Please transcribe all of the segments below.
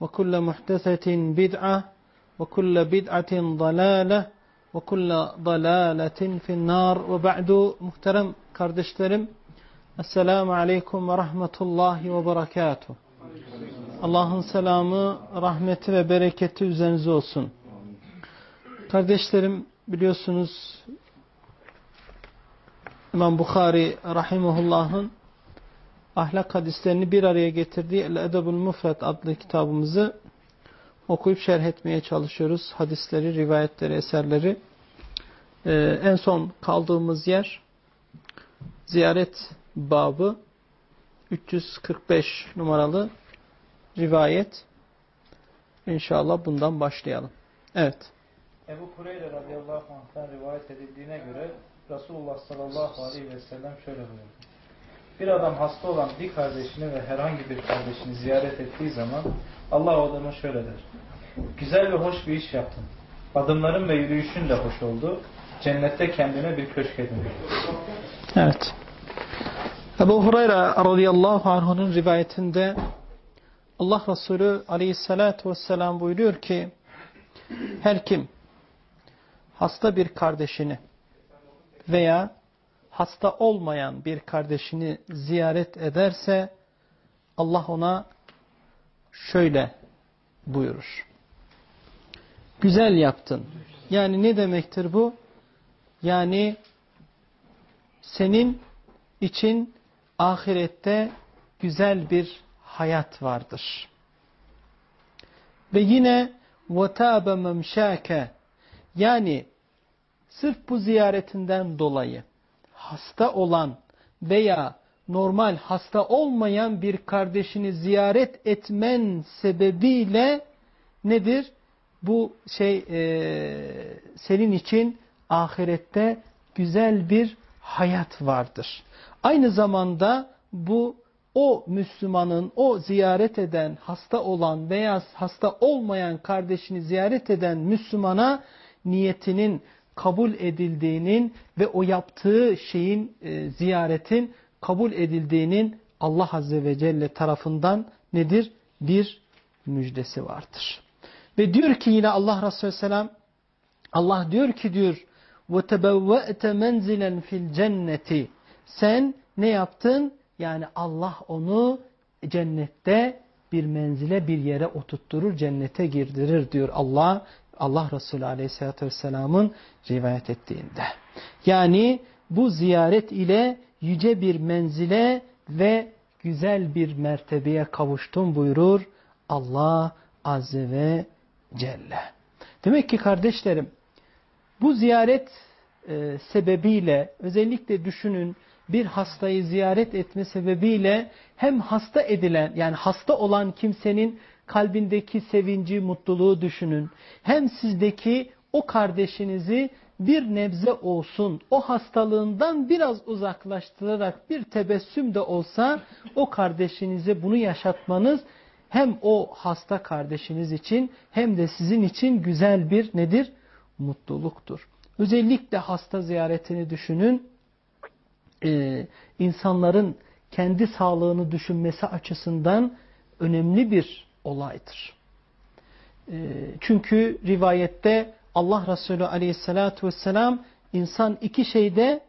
وكل محدثة بدعة وكل بدعة ضلالة وكل ضلالة في النار وبعد muhterem kardeşlerim Esselamu Aleyküm ve Rahmetullahi ve Berekatuhu Allah'ın selamı, rahmeti ve bereketi üzerinize olsun. Kardeşlerim biliyorsunuz İmam Bukhari Rahimullah'ın ahlak hadislerini bir araya getirdiği El-Edebul Mufret adlı kitabımızı okuyup şerh etmeye çalışıyoruz. Hadisleri, rivayetleri, eserleri. Ee, en son kaldığımız yer ziyaret babı 345 numaralı rivayet. İnşallah bundan başlayalım. Evet. Ebu Kureyre radıyallahu anh'tan rivayet edildiğine göre Resulullah sallallahu aleyhi ve sellem şöyle buyurdu. Bir adam hasta olan bir kardeşini ve herhangi bir kardeşini ziyaret ettiği zaman Allah o adama şöyle der. Güzel ve hoş bir iş yaptın. Adımların ve yürüyüşün de hoş oldu. Cennette kendine bir köşk edin. Evet. Ebu Hureyre radıyallahu anh'ın rivayetinde Allah Resulü aleyhissalatu vesselam buyuruyor ki her kim hasta bir kardeşini veya hasta olmayan bir kardeşini ziyaret ederse Allah ona şöyle buyurur. Güzel yaptın. Yani ne demektir bu? Yani senin için ahirette güzel bir hayat vardır. Ve yine وَتَابَ مَمْشَاكَ Yani sırf bu ziyaretinden dolayı hasta olan veya normal hasta olmayan bir kardeşini ziyaret etmen sebebiyle nedir? Bu şey e, senin için ahirette güzel bir hayat vardır. Aynı zamanda bu o Müslümanın, o ziyaret eden, hasta olan veya hasta olmayan kardeşini ziyaret eden Müslümana niyetinin kabul edildiğinin ve o yaptığı şeyin, e, ziyaretin kabul edildiğinin Allah Azze ve Celle tarafından nedir? Bir müjdesi vardır. Ve diyor ki yine Allah Resulü Selam, Allah diyor ki diyor, وَتَبَوَّأْتَ مَنْزِلًا fil cenneti. Sen ne yaptın? Yani Allah onu cennette bir menzile bir yere oturtturur, cennete girdirir diyor Allah Allah Resulü Aleyhisselatü Vesselam'ın rivayet ettiğinde. Yani bu ziyaret ile yüce bir menzile ve güzel bir mertebeye kavuştum buyurur Allah Azze ve Celle. Demek ki kardeşlerim bu ziyaret e, sebebiyle özellikle düşünün bir hastayı ziyaret etme sebebiyle hem hasta edilen yani hasta olan kimsenin kalbindeki sevinci, mutluluğu düşünün. Hem sizdeki o kardeşinizi bir nebze olsun o hastalığından biraz uzaklaştırarak bir tebessüm de olsa o kardeşinize bunu yaşatmanız hem o hasta kardeşiniz için hem de sizin için güzel bir nedir? Mutluluktur. Özellikle hasta ziyaretini düşünün. Ee, insanların kendi sağlığını düşünmesi açısından önemli bir olaydır. Ee, çünkü rivayette Allah Resulü aleyhissalatu vesselam insan iki şeyde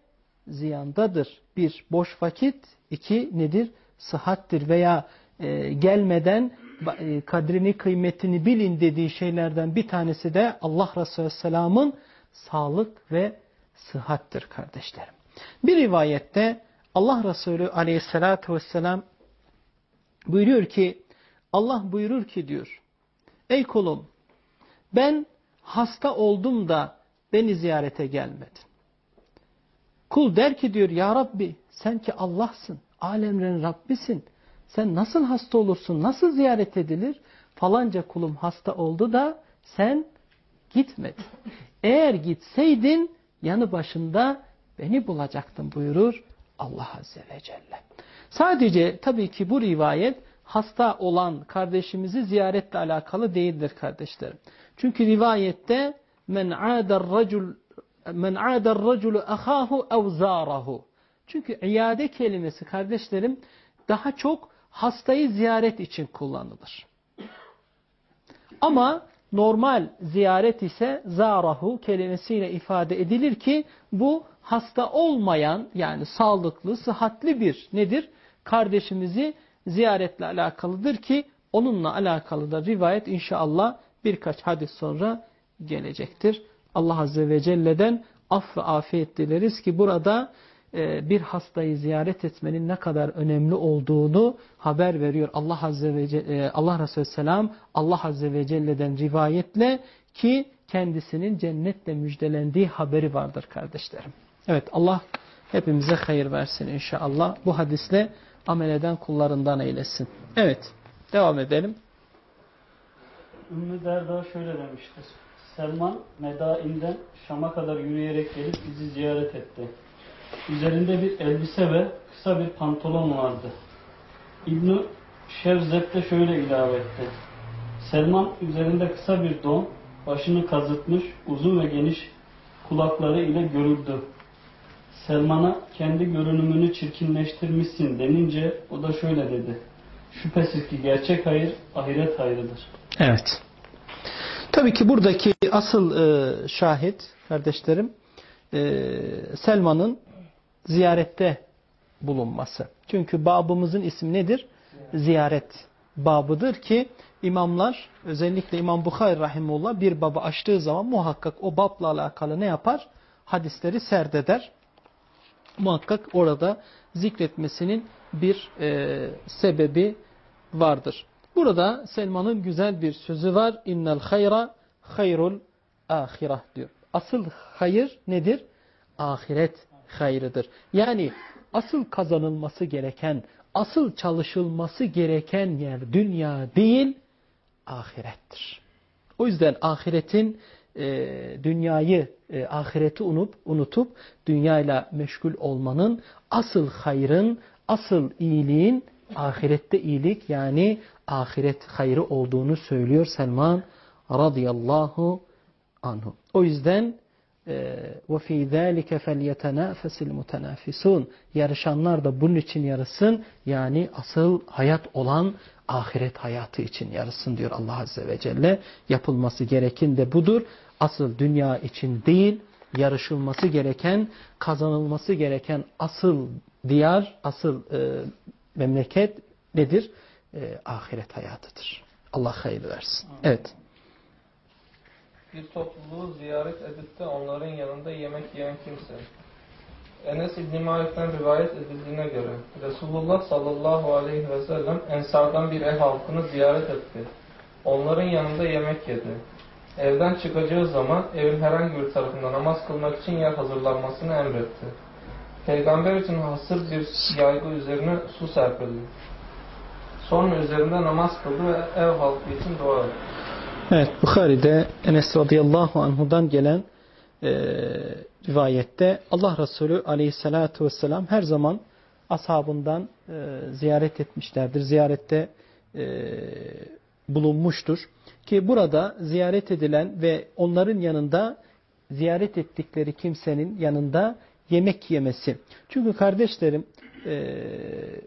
ziyandadır. Bir boş vakit, iki nedir? Sıhhattir veya e, gelmeden e, kadrini kıymetini bilin dediği şeylerden bir tanesi de Allah Resulü Aleyhisselam'ın sağlık ve sıhhattir kardeşlerim. Bir rivayette Allah Resulü Aleyhisselatü Vesselam buyuruyor ki Allah buyurur ki diyor Ey kulum ben hasta oldum da beni ziyarete gelmedin. Kul der ki diyor ya Rabbi sen ki Allah'sın, alemlerin Rabbisin. Sen nasıl hasta olursun, nasıl ziyaret edilir? Falanca kulum hasta oldu da sen gitmedin. Eğer gitseydin yanı başında beni bulacaktın buyurur Allah Azze ve Celle. Sadece tabii ki bu rivayet hasta olan kardeşimizi ziyaretle alakalı değildir kardeşlerim. Çünkü rivayette men adar racul men adar raculu ahahu zarahu. Çünkü iade kelimesi kardeşlerim daha çok hastayı ziyaret için kullanılır. Ama normal ziyaret ise zarahu kelimesiyle ifade edilir ki bu hasta olmayan yani sağlıklı, sıhhatli bir nedir? Kardeşimizi ziyaretle alakalıdır ki onunla alakalı da rivayet inşallah birkaç hadis sonra gelecektir. Allah Azze ve Celle'den af ve afiyet dileriz ki burada e, bir hastayı ziyaret etmenin ne kadar önemli olduğunu haber veriyor Allah Azze ve Celle, Allah Resulü Selam Allah Azze ve Celle'den rivayetle ki kendisinin cennetle müjdelendiği haberi vardır kardeşlerim. Evet Allah hepimize hayır versin inşallah. Bu hadisle amel eden kullarından eylesin. Evet devam edelim. Ümmü Derda şöyle demiştir. Selman Medain'den Şam'a kadar yürüyerek gelip bizi ziyaret etti. Üzerinde bir elbise ve kısa bir pantolon vardı. İbn-i Şevzet de şöyle ilave etti. Selman üzerinde kısa bir don, başını kazıtmış, uzun ve geniş kulakları ile görüldü. Selman'a kendi görünümünü çirkinleştirmişsin denince o da şöyle dedi. Şüphesiz ki gerçek hayır ahiret hayrıdır. Evet. Tabii ki buradaki asıl e, şahit kardeşlerim e, Selman'ın ziyarette bulunması. Çünkü babımızın ismi nedir? Ziyaret babıdır ki imamlar özellikle İmam Bukhari Rahimullah bir babı açtığı zaman muhakkak o babla alakalı ne yapar? Hadisleri serdeder. Muhakkak orada zikretmesinin bir e, sebebi vardır. Burada Selman'ın güzel bir sözü var. İnnel hayra hayrul ahireh diyor. Asıl hayır nedir? Ahiret hayrıdır. Yani asıl kazanılması gereken, asıl çalışılması gereken yer dünya değil, ahirettir. O yüzden ahiretin e, dünyayı, e, ahireti unutup, unutup dünyayla meşgul olmanın asıl hayrın, asıl iyiliğin ahirette iyilik yani ahiret hayrı olduğunu söylüyor Selman radıyallahu anhu. O yüzden وَفِي ذَٰلِكَ فَلْيَتَنَافَسِ الْمُتَنَافِسُونَ Yarışanlar da bunun için yarısın. Yani asıl hayat olan ahiret hayatı için yarısın diyor Allah Azze ve Celle. Yapılması gereken de budur. Asıl dünya için değil, yarışılması gereken, kazanılması gereken asıl diyar, asıl e, memleket nedir? E, ahiret hayatıdır. Allah hayır versin. Evet bir topluluğu ziyaret edip de onların yanında yemek yiyen kimse. Enes İbn-i Malik'ten rivayet edildiğine göre Resulullah sallallahu aleyhi ve sellem Ensardan bir ev halkını ziyaret etti. Onların yanında yemek yedi. Evden çıkacağı zaman evin herhangi bir tarafında namaz kılmak için yer hazırlanmasını emretti. Peygamber için hasır bir yaygı üzerine su serpildi. Sonra üzerinde namaz kıldı ve ev halkı için dua etti. Evet Bukhari'de Enes radıyallahu anhudan gelen e, rivayette Allah Resulü aleyhissalatu vesselam her zaman ashabından e, ziyaret etmişlerdir. Ziyarette e, bulunmuştur. Ki burada ziyaret edilen ve onların yanında ziyaret ettikleri kimsenin yanında yemek yemesi. Çünkü kardeşlerim e,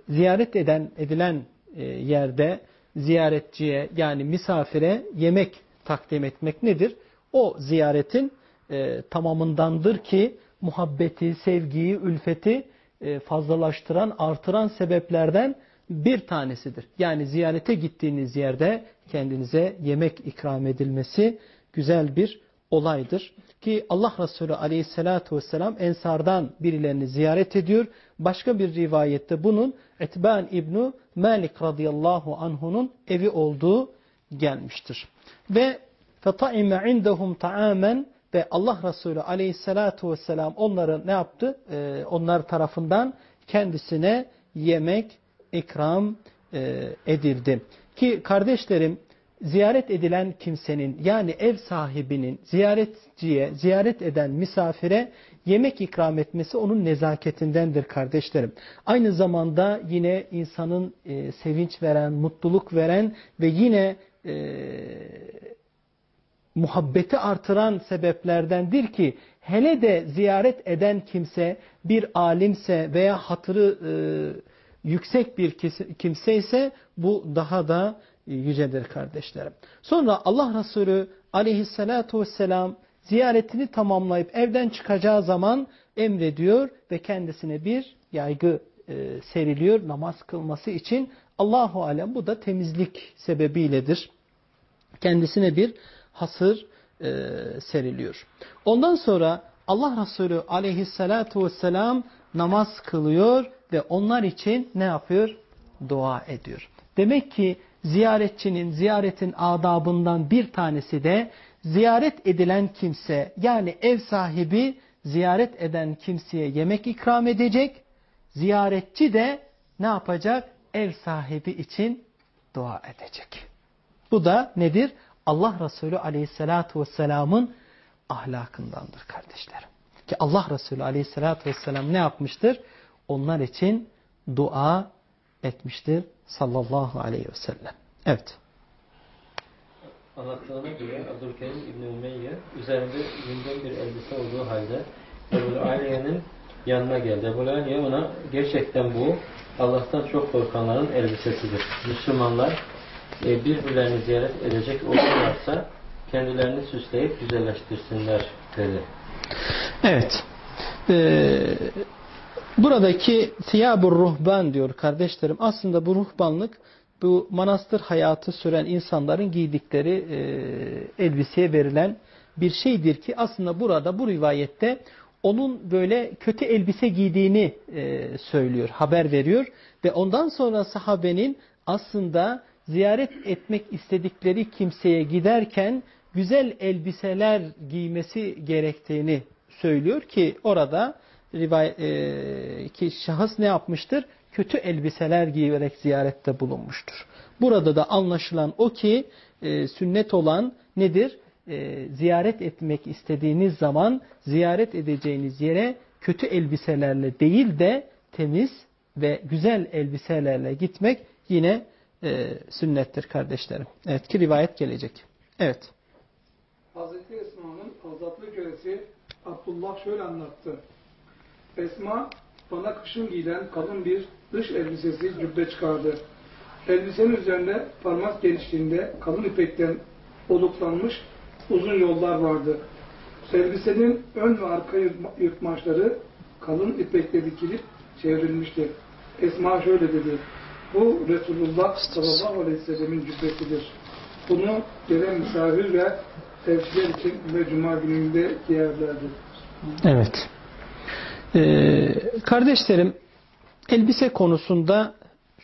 ziyaret eden edilen e, yerde ziyaretçiye yani misafire yemek takdim etmek nedir? O ziyaretin e, tamamındandır ki muhabbeti, sevgiyi, ülfeti e, fazlalaştıran, artıran sebeplerden bir tanesidir. Yani ziyarete gittiğiniz yerde kendinize yemek ikram edilmesi güzel bir olaydır. Ki Allah Resulü aleyhissalatu vesselam ensardan birilerini ziyaret ediyor. Başka bir rivayette bunun Etban İbnu Malik radıyallahu anhunun evi olduğu gelmiştir. Ve فَطَعِمَ عِنْدَهُمْ تَعَامًا ve Allah Resulü aleyhissalatu vesselam onları ne yaptı? Ee, onlar tarafından kendisine yemek ikram e, edildi. Ki kardeşlerim ziyaret edilen kimsenin yani ev sahibinin ziyaretçiye, ziyaret eden misafire yemek ikram etmesi onun nezaketindendir kardeşlerim. Aynı zamanda yine insanın e, sevinç veren, mutluluk veren ve yine e, muhabbeti artıran sebeplerdendir ki hele de ziyaret eden kimse bir alimse veya hatırı e, yüksek bir kimse ise bu daha da yücedir kardeşlerim. Sonra Allah Resulü aleyhissalatu vesselam ziyaretini tamamlayıp evden çıkacağı zaman emrediyor ve kendisine bir yaygı e, seriliyor namaz kılması için. Allahu alem bu da temizlik sebebiyledir. Kendisine bir hasır e, seriliyor. Ondan sonra Allah Resulü aleyhissalatu vesselam namaz kılıyor ve onlar için ne yapıyor? Dua ediyor. Demek ki ziyaretçinin ziyaretin adabından bir tanesi de ziyaret edilen kimse yani ev sahibi ziyaret eden kimseye yemek ikram edecek. Ziyaretçi de ne yapacak? Ev sahibi için dua edecek. Bu da nedir? Allah Resulü aleyhissalatu vesselamın ahlakındandır kardeşlerim. Ki Allah Resulü aleyhissalatu vesselam ne yapmıştır? Onlar için dua etmiştir sallallahu aleyhi ve sellem. Evet. Anlattığına göre Abdülkerim İbni Ümeyye üzerinde yünden bir elbise olduğu halde Ebu Aliye'nin yanına geldi. Ebu Aliye ona gerçekten bu Allah'tan çok korkanların elbisesidir. Müslümanlar e, birbirlerini ziyaret edecek olurlarsa kendilerini süsleyip güzelleştirsinler dedi. Evet. Ee, buradaki siyabur ruhban diyor kardeşlerim. Aslında bu ruhbanlık bu manastır hayatı süren insanların giydikleri e, elbiseye verilen bir şeydir ki aslında burada bu rivayette onun böyle kötü elbise giydiğini e, söylüyor, haber veriyor ve ondan sonra sahabenin aslında ziyaret etmek istedikleri kimseye giderken güzel elbiseler giymesi gerektiğini söylüyor ki orada rivayet, e, ki şahıs ne yapmıştır? Kötü elbiseler giyerek ziyarette bulunmuştur. Burada da anlaşılan o ki e, sünnet olan nedir? E, ziyaret etmek istediğiniz zaman ziyaret edeceğiniz yere kötü elbiselerle değil de temiz ve güzel elbiselerle gitmek yine e, sünnettir kardeşlerim. Evet ki rivayet gelecek. Evet. Hazreti Esma'nın azatlı kölesi Abdullah şöyle anlattı. Esma bana kışın giyilen kalın bir dış elbisesi cübbe çıkardı. Elbisenin üzerinde parmak genişliğinde kalın ipekten oluklanmış uzun yollar vardı. Elbisenin ön ve arka yırtmaçları kalın ipekle dikilip çevrilmişti. Esma şöyle dedi. Bu Resulullah sallallahu aleyhi ve sellemin cübbesidir. Bunu gelen misafir ve tefsirler için ve cuma gününde giyerlerdi. Evet. Ee, kardeşlerim elbise konusunda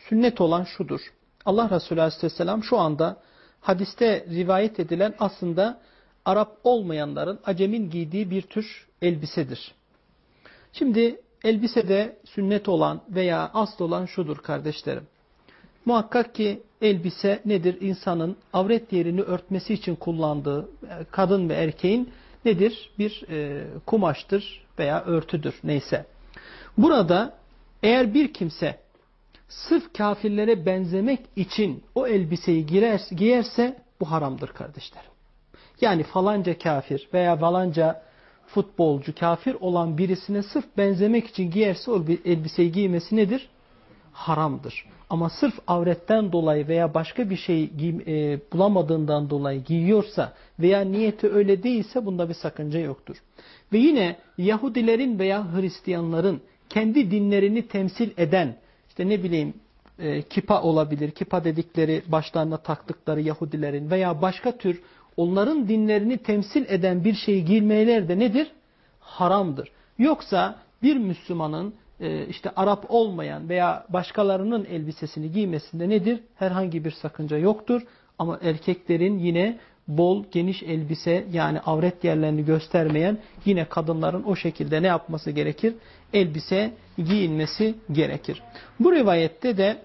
sünnet olan şudur. Allah Resulü Aleyhisselam şu anda hadiste rivayet edilen aslında Arap olmayanların acemin giydiği bir tür elbisedir. Şimdi elbisede sünnet olan veya asıl olan şudur kardeşlerim. Muhakkak ki elbise nedir? İnsanın avret yerini örtmesi için kullandığı e, kadın ve erkeğin nedir? Bir e, kumaştır veya örtüdür neyse. Burada eğer bir kimse sırf kafirlere benzemek için o elbiseyi giyer, giyerse bu haramdır kardeşlerim. Yani falanca kafir veya falanca futbolcu kafir olan birisine sırf benzemek için giyerse o elbiseyi giymesi nedir? Haramdır. Ama sırf avretten dolayı veya başka bir şey e, bulamadığından dolayı giyiyorsa veya niyeti öyle değilse bunda bir sakınca yoktur. Ve yine Yahudilerin veya Hristiyanların kendi dinlerini temsil eden işte ne bileyim e, kipa olabilir. Kipa dedikleri başlarına taktıkları Yahudilerin veya başka tür onların dinlerini temsil eden bir şeyi giymeler de nedir? Haramdır. Yoksa bir Müslümanın e, işte Arap olmayan veya başkalarının elbisesini giymesinde nedir? Herhangi bir sakınca yoktur. Ama erkeklerin yine bol geniş elbise yani avret yerlerini göstermeyen yine kadınların o şekilde ne yapması gerekir? Elbise giyinmesi gerekir. Bu rivayette de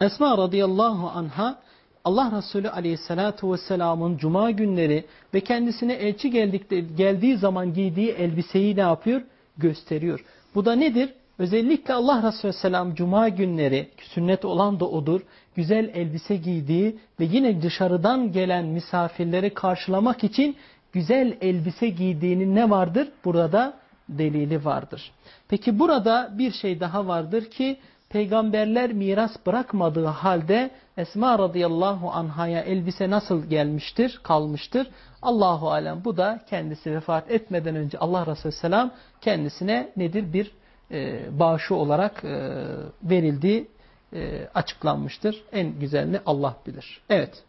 Esma radıyallahu anha Allah Resulü aleyhissalatu vesselamın cuma günleri ve kendisine elçi geldikte, geldiği zaman giydiği elbiseyi ne yapıyor? Gösteriyor. Bu da nedir? Özellikle Allah Resulü Selam Cuma günleri sünnet olan da odur. Güzel elbise giydiği ve yine dışarıdan gelen misafirleri karşılamak için güzel elbise giydiğinin ne vardır? Burada delili vardır. Peki burada bir şey daha vardır ki peygamberler miras bırakmadığı halde Esma radıyallahu anhaya elbise nasıl gelmiştir, kalmıştır? Allahu alem bu da kendisi vefat etmeden önce Allah Resulü selam kendisine nedir bir e, bağışı olarak e, verildiği e, açıklanmıştır. En güzelini Allah bilir. Evet.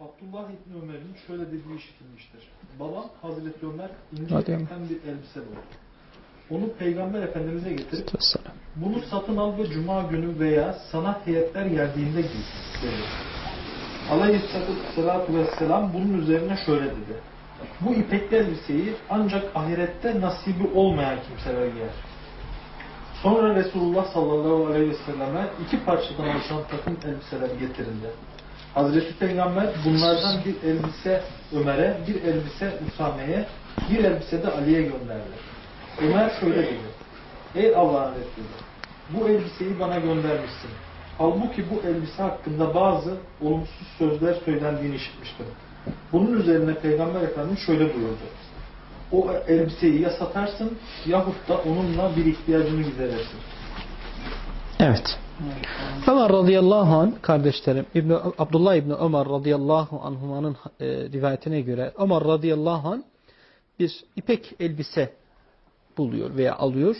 Abdullah İbni Ömer'in şöyle dediği işitilmiştir. Babam Hazreti Ömer ince bir elbise buldu. Onu Peygamber Efendimiz'e getirip bunu satın al ve Cuma günü veya sana heyetler geldiğinde giy dedi. Aleyhisselatü Vesselam bunun üzerine şöyle dedi. Bu ipekli elbiseyi ancak ahirette nasibi olmayan kimseler giyer. Sonra Resulullah sallallahu aleyhi ve selleme iki parçadan oluşan takım elbiseler getirildi. Hazreti Peygamber bunlardan bir elbise Ömer'e, bir elbise Usame'ye, bir elbise de Ali'ye gönderdi. Ömer şöyle dedi. Ey Allah'ın Resulü, bu elbiseyi bana göndermişsin. Halbuki bu elbise hakkında bazı olumsuz sözler söylendiğini işitmiştim. Bunun üzerine Peygamber Efendimiz şöyle buyurdu. O elbiseyi ya satarsın yahut da onunla bir ihtiyacını giderirsin. Evet. Ömer radıyallahu anh kardeşlerim İbni, Abdullah İbni Ömer radıyallahu anhumanın e, rivayetine göre Ömer radıyallahu anh bir ipek elbise buluyor veya alıyor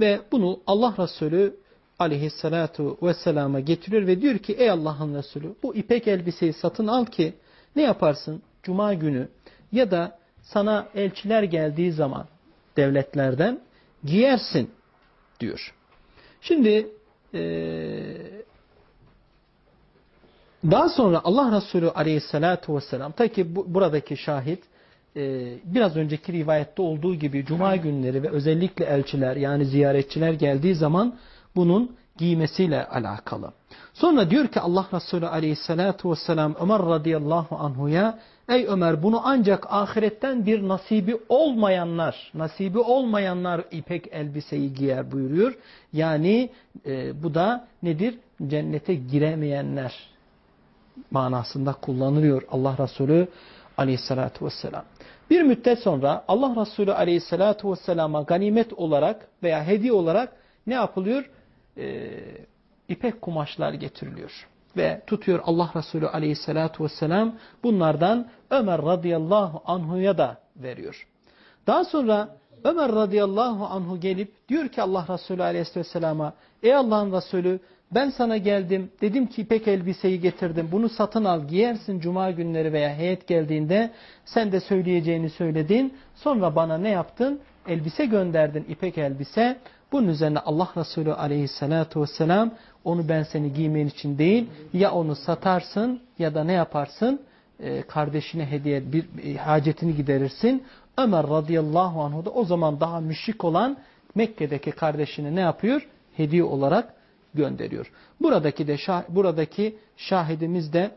ve bunu Allah Resulü aleyhissalatu vesselama getiriyor ve diyor ki ey Allah'ın Resulü bu ipek elbiseyi satın al ki ne yaparsın? Cuma günü ya da sana elçiler geldiği zaman devletlerden giyersin diyor. Şimdi ee, daha sonra Allah Resulü aleyhissalatu vesselam ta ki bu, buradaki şahit e, biraz önceki rivayette olduğu gibi cuma günleri ve özellikle elçiler yani ziyaretçiler geldiği zaman bunun giymesiyle alakalı. Sonra diyor ki Allah Resulü aleyhissalatu vesselam Ömer radıyallahu anhuya ey Ömer bunu ancak ahiretten bir nasibi olmayanlar, nasibi olmayanlar ipek elbiseyi giyer buyuruyor. Yani e, bu da nedir? Cennete giremeyenler manasında kullanılıyor Allah Resulü aleyhissalatu vesselam. Bir müddet sonra Allah Resulü aleyhissalatu vesselama ganimet olarak veya hediye olarak ne yapılıyor? Ee, ipek kumaşlar getiriliyor. Ve tutuyor Allah Resulü aleyhissalatu vesselam bunlardan Ömer radıyallahu anhuya da veriyor. Daha sonra Ömer radıyallahu anhu gelip diyor ki Allah Resulü aleyhissalama ey Allah'ın Resulü ben sana geldim dedim ki ipek elbiseyi getirdim bunu satın al giyersin cuma günleri veya heyet geldiğinde sen de söyleyeceğini söyledin sonra bana ne yaptın elbise gönderdin ipek elbise bunun üzerine Allah Resulü aleyhissalatu vesselam onu ben seni giymen için değil ya onu satarsın ya da ne yaparsın? E, kardeşine hediye bir e, hacetini giderirsin. Ömer radıyallahu anhu da o zaman daha müşrik olan Mekke'deki kardeşine ne yapıyor? Hediye olarak gönderiyor. Buradaki de şah, buradaki şahidimiz de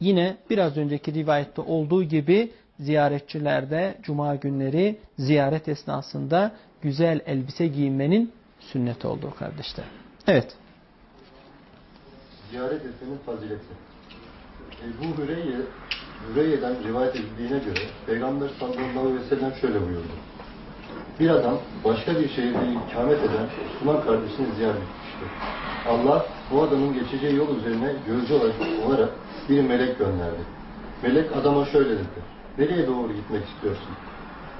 yine biraz önceki rivayette olduğu gibi ziyaretçilerde cuma günleri ziyaret esnasında güzel elbise giymenin sünnet olduğu kardeşler. Evet. ziyaret etmenin fazileti. Ebu Hüreyye, Hüreyye'den rivayet edildiğine göre Peygamber sallallahu aleyhi ve sellem şöyle buyurdu. Bir adam başka bir şehirde ikamet eden Müslüman kardeşini ziyaret etmiştir. Allah bu adamın geçeceği yol üzerine gözcü olarak bir melek gönderdi. Melek adama şöyle dedi. Nereye doğru gitmek istiyorsun?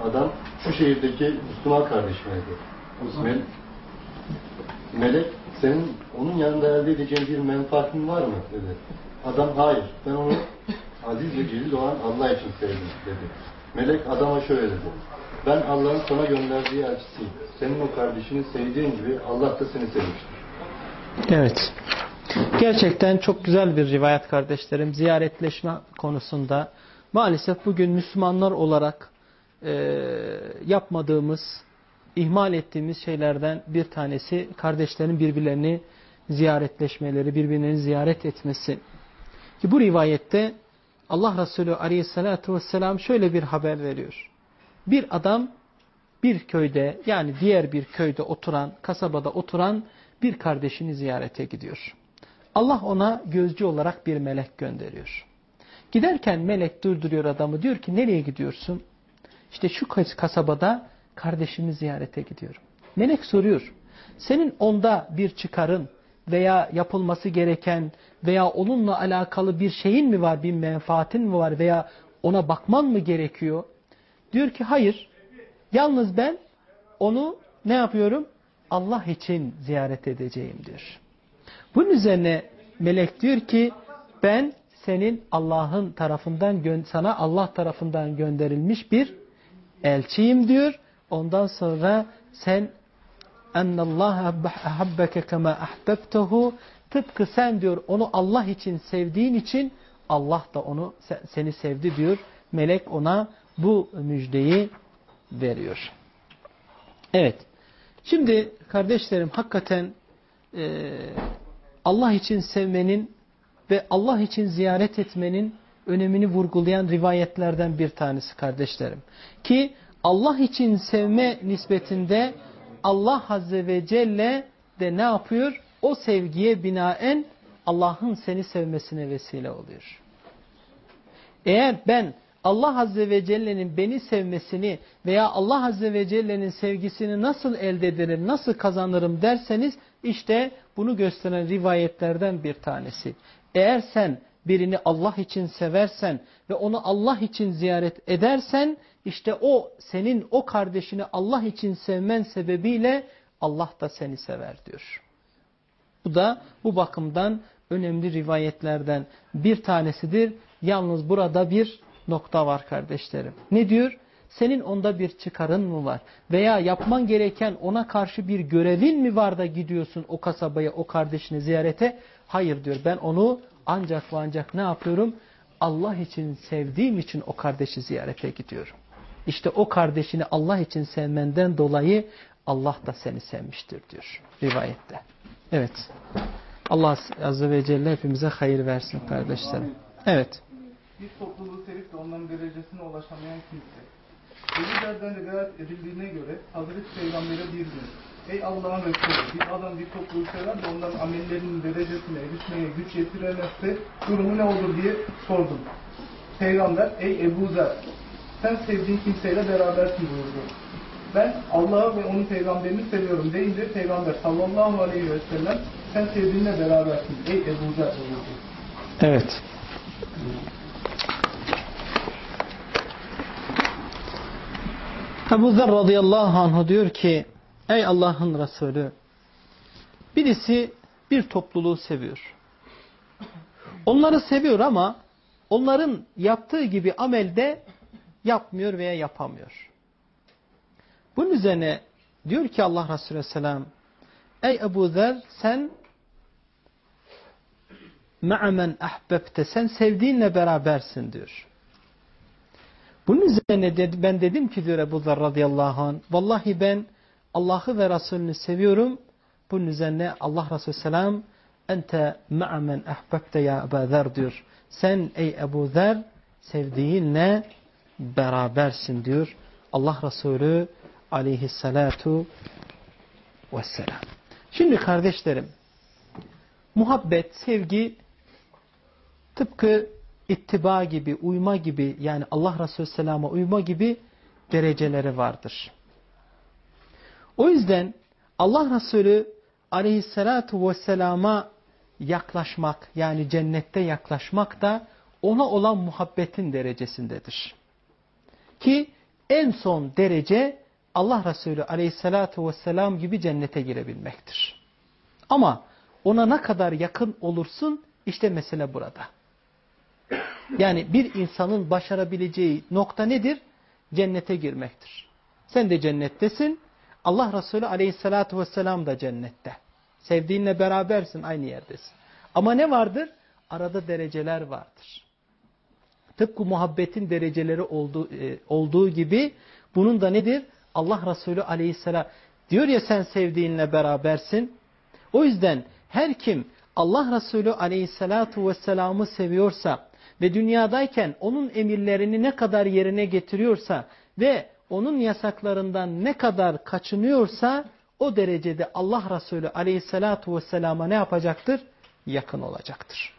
Adam şu şehirdeki Müslüman kardeşime dedi. Mel- Melek senin onun yanında elde edeceğin bir menfaatin var mı? dedi. Adam hayır ben onu aziz ve celil olan Allah için sevdim dedi. Melek adama şöyle dedi. Ben Allah'ın sana gönderdiği elçisiyim. Senin o kardeşini sevdiğin gibi Allah da seni sevmiştir. Evet. Gerçekten çok güzel bir rivayet kardeşlerim. Ziyaretleşme konusunda maalesef bugün Müslümanlar olarak e, yapmadığımız, ihmal ettiğimiz şeylerden bir tanesi kardeşlerin birbirlerini ziyaretleşmeleri, birbirlerini ziyaret etmesi. Ki bu rivayette Allah Resulü Aleyhisselatü Vesselam şöyle bir haber veriyor. Bir adam bir köyde yani diğer bir köyde oturan, kasabada oturan bir kardeşini ziyarete gidiyor. Allah ona gözcü olarak bir melek gönderiyor. Giderken melek durduruyor adamı diyor ki nereye gidiyorsun? İşte şu kasabada kardeşimi ziyarete gidiyorum. Melek soruyor. Senin onda bir çıkarın veya yapılması gereken veya onunla alakalı bir şeyin mi var, bir menfaatin mi var veya ona bakman mı gerekiyor? Diyor ki hayır. Yalnız ben onu ne yapıyorum? Allah için ziyaret edeceğim diyor. Bunun üzerine melek diyor ki ben senin Allah'ın tarafından sana Allah tarafından gönderilmiş bir elçiyim diyor. Ondan sonra sen ennallaha ahabbeke kema ahbebtehu tıpkı sen diyor onu Allah için sevdiğin için Allah da onu seni sevdi diyor. Melek ona bu müjdeyi veriyor. Evet. Şimdi kardeşlerim hakikaten Allah için sevmenin ve Allah için ziyaret etmenin önemini vurgulayan rivayetlerden bir tanesi kardeşlerim. Ki Allah için sevme nispetinde Allah Azze ve Celle de ne yapıyor? O sevgiye binaen Allah'ın seni sevmesine vesile oluyor. Eğer ben Allah Azze ve Celle'nin beni sevmesini veya Allah Azze ve Celle'nin sevgisini nasıl elde ederim, nasıl kazanırım derseniz işte bunu gösteren rivayetlerden bir tanesi. Eğer sen birini Allah için seversen ve onu Allah için ziyaret edersen işte o senin o kardeşini Allah için sevmen sebebiyle Allah da seni sever diyor. Bu da bu bakımdan önemli rivayetlerden bir tanesidir. Yalnız burada bir nokta var kardeşlerim. Ne diyor? Senin onda bir çıkarın mı var? Veya yapman gereken ona karşı bir görevin mi var da gidiyorsun o kasabaya, o kardeşini ziyarete? Hayır diyor. Ben onu ancak ve ancak ne yapıyorum? Allah için sevdiğim için o kardeşi ziyarete gidiyorum. İşte o kardeşini Allah için sevmenden dolayı Allah da seni sevmiştir diyor rivayette. Evet. Allah Azze ve Celle hepimize hayır versin kardeşlerim. Evet. Bir topluluğu sevip de onların derecesine ulaşamayan kimse. Ebu rivayet edildiğine göre Hazreti Peygamber'e bir gün Ey Allah'ın Resulü bir adam bir topluluğu sever de onların amellerinin derecesine erişmeye güç yetiremezse durumu ne olur diye sordum. Peygamber ey Ebu Zer sen sevdiğin kimseyle berabersin buyurdu. Ben Allah'ı ve onun peygamberini seviyorum deyince peygamber sallallahu aleyhi ve sellem sen sevdiğinle berabersin ey Ebu Zer buyurdu. Evet. Ebu Zer radıyallahu anh diyor ki Ey Allah'ın Resulü birisi bir topluluğu seviyor. Onları seviyor ama onların yaptığı gibi amelde yapmıyor veya yapamıyor. Bunun üzerine diyor ki Allah Resulü Selam Ey Ebu Zer sen ma'amen ahbebte sen sevdiğinle berabersin diyor. Bunun üzerine ben dedim ki diyor Ebu Zer radıyallahu anh vallahi ben Allah'ı ve Resulünü seviyorum. Bunun üzerine Allah Resulü Selam ente ma'amen ahbebte ya Ebu Zer diyor. Sen ey Ebu Zer sevdiğinle berabersin diyor. Allah Resulü aleyhissalatu vesselam. Şimdi kardeşlerim, muhabbet, sevgi tıpkı ittiba gibi, uyma gibi yani Allah Resulü Selam'a uyma gibi dereceleri vardır. O yüzden Allah Resulü Aleyhisselatu Vesselam'a yaklaşmak yani cennette yaklaşmak da ona olan muhabbetin derecesindedir. Ki en son derece Allah Resulü Aleyhisselatu Vesselam gibi cennete girebilmektir. Ama ona ne kadar yakın olursun işte mesele burada. Yani bir insanın başarabileceği nokta nedir? Cennete girmektir. Sen de cennettesin. Allah Resulü aleyhissalatu vesselam da cennette. Sevdiğinle berabersin aynı yerdesin. Ama ne vardır? Arada dereceler vardır. Tıpkı muhabbetin dereceleri olduğu, e, olduğu gibi bunun da nedir? Allah Resulü aleyhisselam diyor ya sen sevdiğinle berabersin. O yüzden her kim Allah Resulü aleyhissalatu vesselam'ı seviyorsa ve dünyadayken onun emirlerini ne kadar yerine getiriyorsa ve onun yasaklarından ne kadar kaçınıyorsa o derecede Allah Resulü aleyhissalatu vesselama ne yapacaktır? Yakın olacaktır.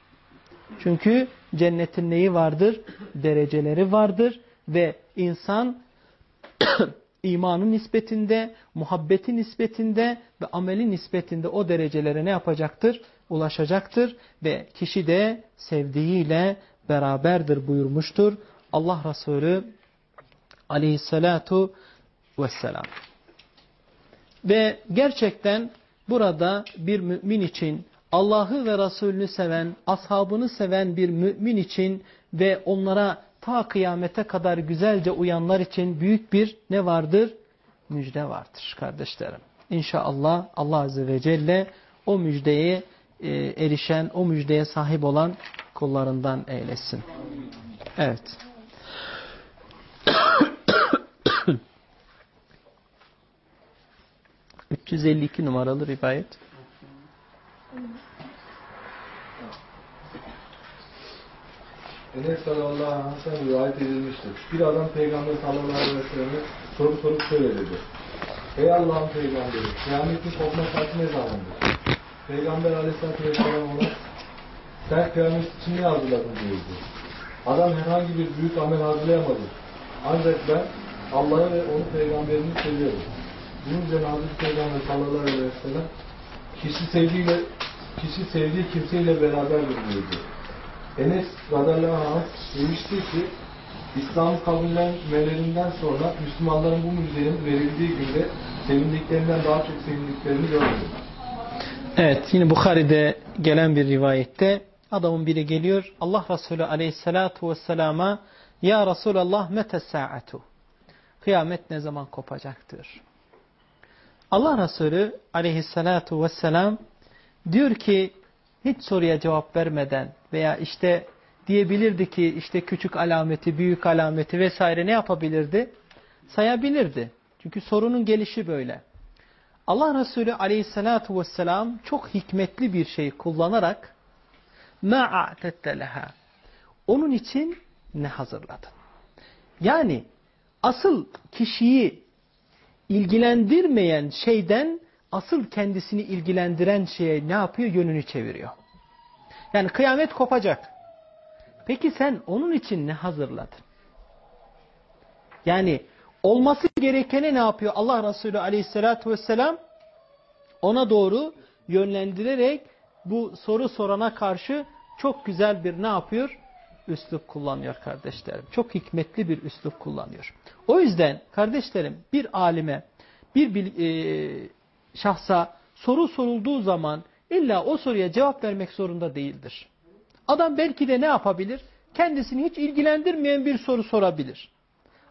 Çünkü cennetin neyi vardır? Dereceleri vardır ve insan imanın nispetinde, muhabbetin nispetinde ve amelin nispetinde o derecelere ne yapacaktır? Ulaşacaktır ve kişi de sevdiğiyle beraberdir buyurmuştur. Allah Resulü aleyhissalatu vesselam. Ve gerçekten burada bir mümin için Allah'ı ve Resulünü seven, ashabını seven bir mümin için ve onlara ta kıyamete kadar güzelce uyanlar için büyük bir ne vardır? Müjde vardır kardeşlerim. İnşallah Allah Azze ve Celle o müjdeye e, erişen, o müjdeye sahip olan kullarından eylesin. Evet. ...352 numaralı rivayet. Enes sallallahu aleyhi ve sellem rivayet edilmiştir. Bir adam Peygamber sallallahu aleyhi ve sellem'e soru sorup şöyle dedi. Ey Allah'ın peygamberi, kıyametin kopma saati ne zamandır? Peygamber aleyhissalatü vesselam ona sen kıyamet için ne hazırladın diyordu. Adam herhangi bir büyük amel hazırlayamadı. Ancak ben Allah'ı ve onu peygamberini seviyorum. Bunun üzerine Hazreti Peygamber sallallahu aleyhi ve sellem kişi sevdiğiyle kişi sevdiği kimseyle beraberdir diyordu. Enes radıyallahu anh demişti ki İslam'ı kabullenmelerinden sonra Müslümanların bu müjdenin verildiği günde sevindiklerinden daha çok sevindiklerini gördüm. Evet yine Bukhari'de gelen bir rivayette adamın biri geliyor Allah Resulü aleyhissalatu vesselama Ya Resulallah mete sa'atu Kıyamet ne zaman kopacaktır? Allah Resulü aleyhissalatu vesselam diyor ki hiç soruya cevap vermeden veya işte diyebilirdi ki işte küçük alameti, büyük alameti vesaire ne yapabilirdi? Sayabilirdi. Çünkü sorunun gelişi böyle. Allah Resulü aleyhissalatu vesselam çok hikmetli bir şey kullanarak مَا اَعْتَدَّ لَهَا Onun için ne hazırladın? Yani asıl kişiyi ilgilendirmeyen şeyden asıl kendisini ilgilendiren şeye ne yapıyor? Yönünü çeviriyor. Yani kıyamet kopacak. Peki sen onun için ne hazırladın? Yani olması gerekeni ne yapıyor? Allah Resulü aleyhissalatü vesselam ona doğru yönlendirerek bu soru sorana karşı çok güzel bir ne yapıyor? Üslup kullanıyor kardeşlerim. Çok hikmetli bir üslup kullanıyor. O yüzden kardeşlerim bir alime, bir e, şahsa soru sorulduğu zaman illa o soruya cevap vermek zorunda değildir. Adam belki de ne yapabilir? Kendisini hiç ilgilendirmeyen bir soru sorabilir.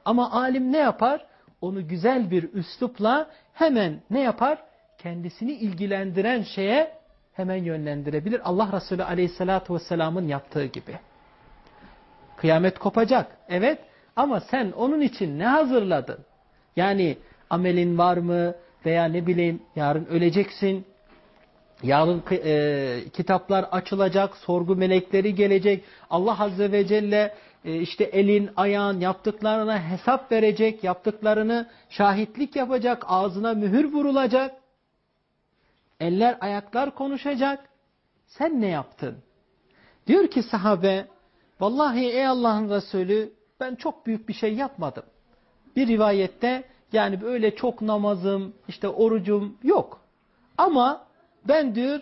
Ama alim ne yapar? Onu güzel bir üslupla hemen ne yapar? Kendisini ilgilendiren şeye hemen yönlendirebilir. Allah Resulü Aleyhisselatü Vesselam'ın yaptığı gibi. Kıyamet kopacak. Evet ama sen onun için ne hazırladın? Yani amelin var mı? Veya ne bileyim yarın öleceksin. Yarın e, kitaplar açılacak, sorgu melekleri gelecek. Allah Azze ve Celle e, işte elin, ayağın yaptıklarına hesap verecek, yaptıklarını şahitlik yapacak, ağzına mühür vurulacak. Eller ayaklar konuşacak. Sen ne yaptın? Diyor ki sahabe, vallahi ey Allah'ın Resulü ben çok büyük bir şey yapmadım. Bir rivayette yani böyle çok namazım, işte orucum yok. Ama ben diyor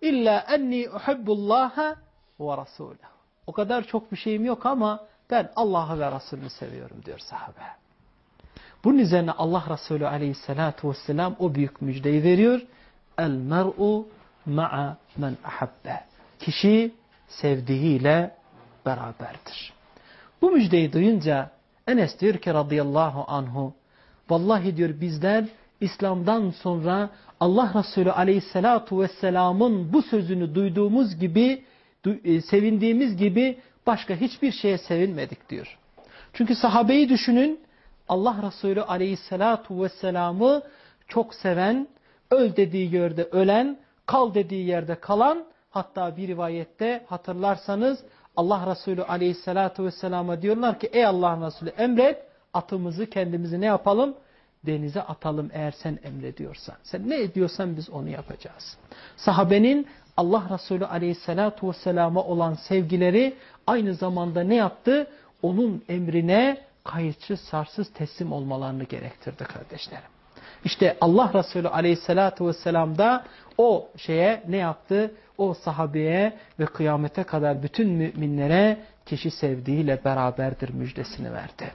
illa enni uhibbullaha ve rasulahu. O kadar çok bir şeyim yok ama ben Allah'ı ve Resulünü seviyorum diyor sahabe. Bunun üzerine Allah Resulü aleyhissalatu vesselam o büyük müjdeyi veriyor. El mer'u ma'a men ahabbe. Kişi sevdiğiyle beraberdir. Bu müjdeyi duyunca Enes diyor ki radıyallahu anhu vallahi diyor bizler İslam'dan sonra Allah Resulü aleyhissalatu vesselamın bu sözünü duyduğumuz gibi sevindiğimiz gibi başka hiçbir şeye sevinmedik diyor. Çünkü sahabeyi düşünün Allah Resulü aleyhissalatu vesselamı çok seven, öl dediği yerde ölen, kal dediği yerde kalan, hatta bir rivayette hatırlarsanız Allah Resulü aleyhissalatu vesselama diyorlar ki ey Allah'ın Resulü emret atımızı kendimizi ne yapalım? Denize atalım eğer sen emrediyorsan. Sen ne ediyorsan biz onu yapacağız. Sahabenin Allah Resulü aleyhissalatu vesselama olan sevgileri aynı zamanda ne yaptı? Onun emrine kayıtsız sarsız teslim olmalarını gerektirdi kardeşlerim. İşte Allah Resulü aleyhissalatu vesselam da o şeye ne yaptı? O sahabeye ve kıyamete kadar bütün müminlere kişi sevdiğiyle beraberdir müjdesini verdi.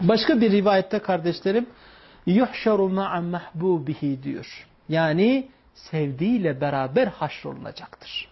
Başka bir rivayette kardeşlerim yuhşaru ma'a mahbubihi diyor. Yani sevdiğiyle beraber haşrolunacaktır.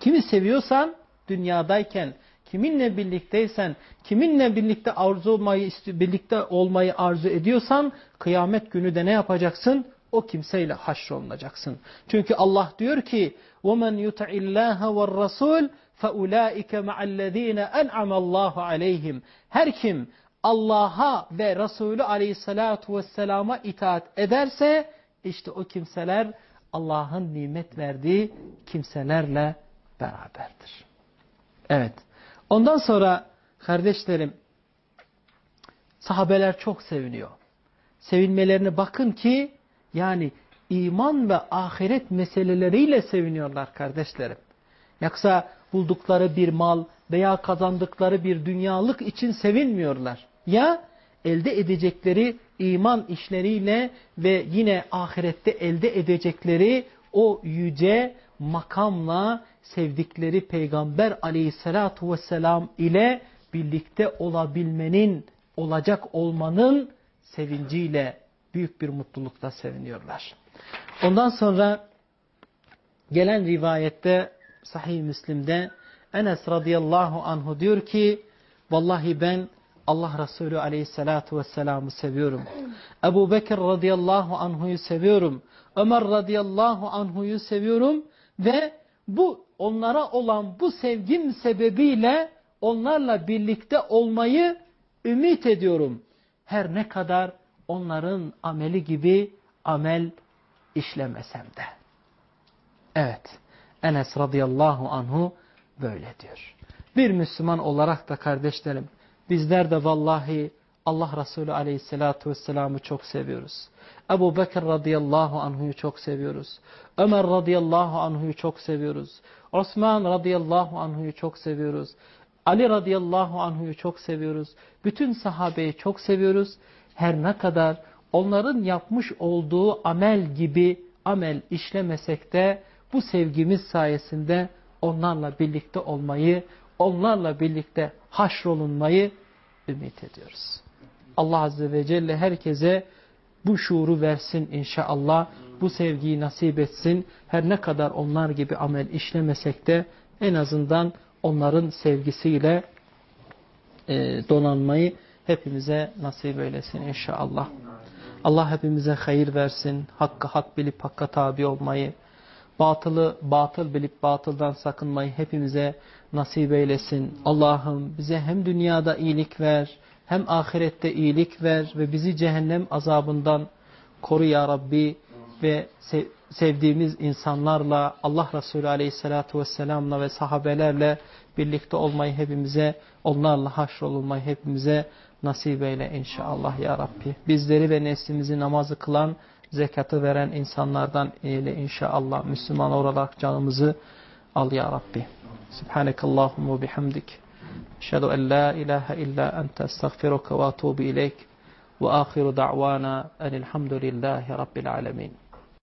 Kimi seviyorsan dünyadayken kiminle birlikteysen, kiminle birlikte arzu olmayı birlikte olmayı arzu ediyorsan kıyamet günü de ne yapacaksın? O kimseyle haşrolunacaksın. Çünkü Allah diyor ki: "Vemen yut'illaha ve'r-rasul feulaike ma'allezine en'ama Allahu aleyhim." Her kim Allah'a ve Resulü Aleyhissalatu vesselama itaat ederse işte o kimseler Allah'ın nimet verdiği kimselerle beraberdir. Evet. Ondan sonra kardeşlerim sahabeler çok seviniyor. Sevinmelerine bakın ki yani iman ve ahiret meseleleriyle seviniyorlar kardeşlerim. Yoksa buldukları bir mal veya kazandıkları bir dünyalık için sevinmiyorlar. Ya elde edecekleri iman işleriyle ve yine ahirette elde edecekleri o yüce makamla sevdikleri peygamber aleyhissalatu vesselam ile birlikte olabilmenin, olacak olmanın sevinciyle büyük bir mutlulukla seviniyorlar. Ondan sonra gelen rivayette Sahih Müslim'de Enes radıyallahu anhu diyor ki vallahi ben Allah Resulü aleyhissalatu vesselam'ı seviyorum. Ebu Bekir radıyallahu anhu'yu seviyorum. Ömer radıyallahu anhu'yu seviyorum ve bu onlara olan bu sevgim sebebiyle onlarla birlikte olmayı ümit ediyorum. Her ne kadar onların ameli gibi amel işlemesem de. Evet. Enes radıyallahu anhu böyle diyor. Bir Müslüman olarak da kardeşlerim bizler de vallahi Allah Resulü aleyhissalatu vesselam'ı çok seviyoruz. Ebu Bekir radıyallahu anhu'yu çok seviyoruz. Ömer radıyallahu anhu'yu çok seviyoruz. Osman radıyallahu anhu'yu çok seviyoruz. Ali radıyallahu anhu'yu çok seviyoruz. Bütün sahabeyi çok seviyoruz. Her ne kadar onların yapmış olduğu amel gibi amel işlemesek de bu sevgimiz sayesinde onlarla birlikte olmayı, onlarla birlikte haşrolunmayı ümit ediyoruz. Allah Azze ve Celle herkese bu şuuru versin inşallah. Bu sevgiyi nasip etsin. Her ne kadar onlar gibi amel işlemesek de en azından onların sevgisiyle e, donanmayı hepimize nasip eylesin inşallah. Allah hepimize hayır versin. Hakkı hak bilip hakka tabi olmayı, batılı batıl bilip batıldan sakınmayı hepimize nasip eylesin. Allah'ım bize hem dünyada iyilik ver, hem ahirette iyilik ver ve bizi cehennem azabından koru ya Rabbi ve sevdiğimiz insanlarla Allah Resulü Aleyhisselatü Vesselam'la ve sahabelerle birlikte olmayı hepimize, onlarla haşrolunmayı hepimize nasip eyle inşallah ya Rabbi. Bizleri ve neslimizi namazı kılan Zekatı veren insanlardan eyle inşallah. Müslüman olarak canımızı al ya Rabbi. سبحانك اللهم وبحمدك. أشهد أن لا إله إلا أنت أستغفرك وأتوب إليك. وآخر دعوانا أن الحمد لله رب العالمين.